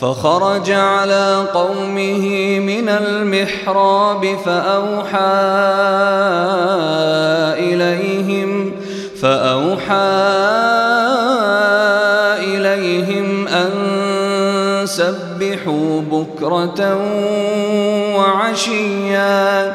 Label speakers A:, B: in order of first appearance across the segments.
A: فخرج على قومه من المحراب فأوحى إليهم فأوحى إليهم أن سبحوا بكرة وعشيا.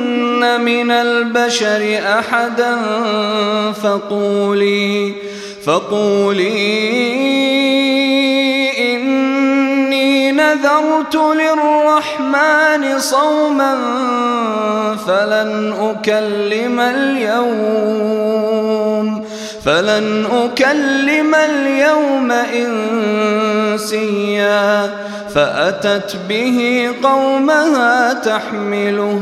A: من البشر أحدا فقولي فقولي إني نذرت للرحمن صوما فلن أكلم اليوم فلن أكلم اليوم إنسيا فأتت به قومها تحمله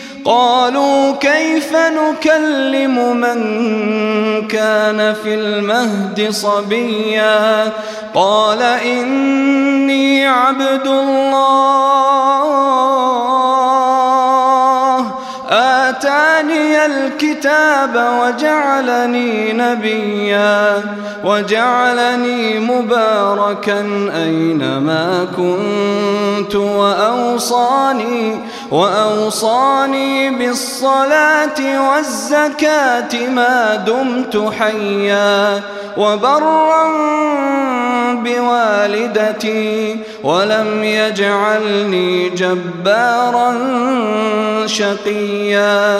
A: قالوا كيف نكلم من كان في المهد صبيا قال إني عبد الله. آتاني الكتاب وجعلني نبيا وجعلني مباركا أينما كنت وأوصاني وأوصاني بالصلاة والزكاة ما دمت حيا وبرا بوالدتي ولم يجعلني جبارا شقيا.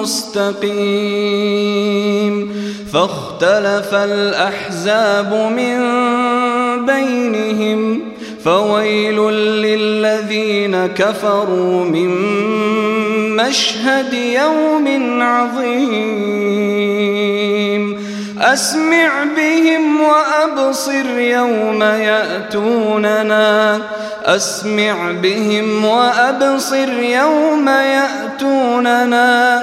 A: مستقيم فاختلف الأحزاب من بينهم فويل للذين كفروا من مشهد يوم عظيم أسمع بهم وأبصر يوم يأتوننا أسمع بهم وأبصر يوم يأتوننا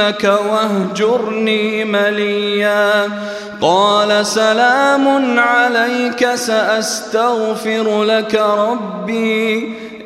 A: لأرجمنك واهجرني مليا. قال سلام عليك سأستغفر لك ربي.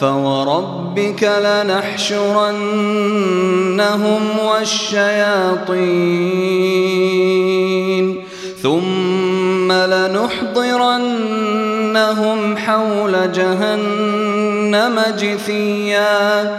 A: فوربك لنحشرنهم والشياطين ثم لنحضرنهم حول جهنم جثيا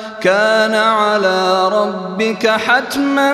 A: كان على ربك حتما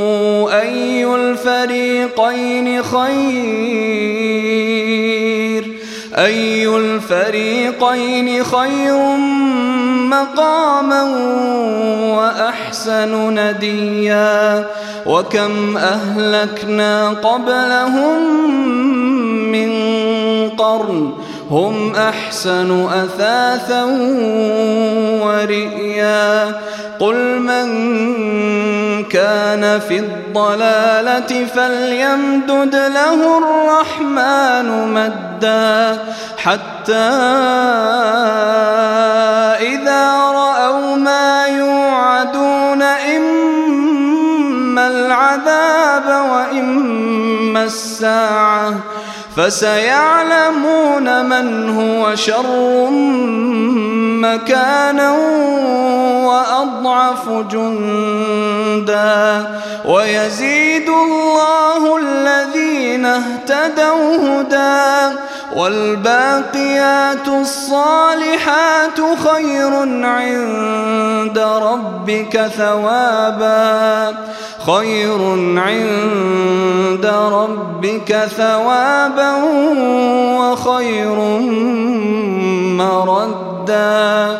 A: أي الفريقين خير؟ أي الفريقين خير مقاما وأحسن نديا؟ وكم أهلكنا قبلهم من قرن هم أحسن أثاثا ورئيا. قل من كان في الضلالة فليمدد له الرحمن مدا حتى فسيعلمون من هو شر مكانا وأضعف جندا. ويزيد الله الذين اهتدوا هدى. والباقيات الصالحات خير عند ربك ثوابا. خير عند ربك ثوابا وخير مردا.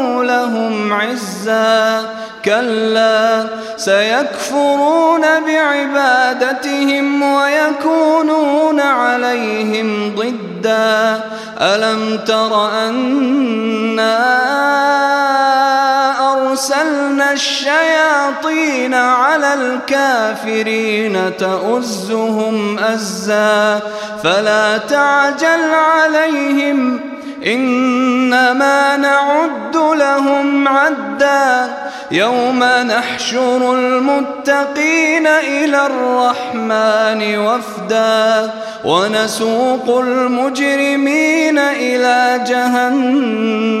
A: عزا كلا سيكفرون بعبادتهم ويكونون عليهم ضدا. ألم تر أنا أرسلنا الشياطين على الكافرين تؤزهم أزا فلا تعجل عليهم إنما نعد لهم عدا يوم نحشر المتقين إلى الرحمن وفدا ونسوق المجرمين إلى جهنم.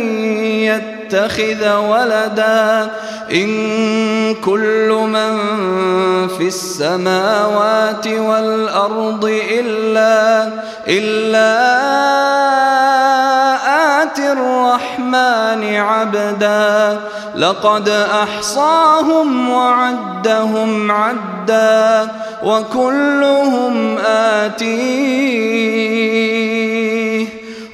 A: يتخذ ولدا إن كل من في السماوات والأرض إلا إلا آتي الرحمن عبدا لقد أحصاهم وعدهم عدا وكلهم آتيه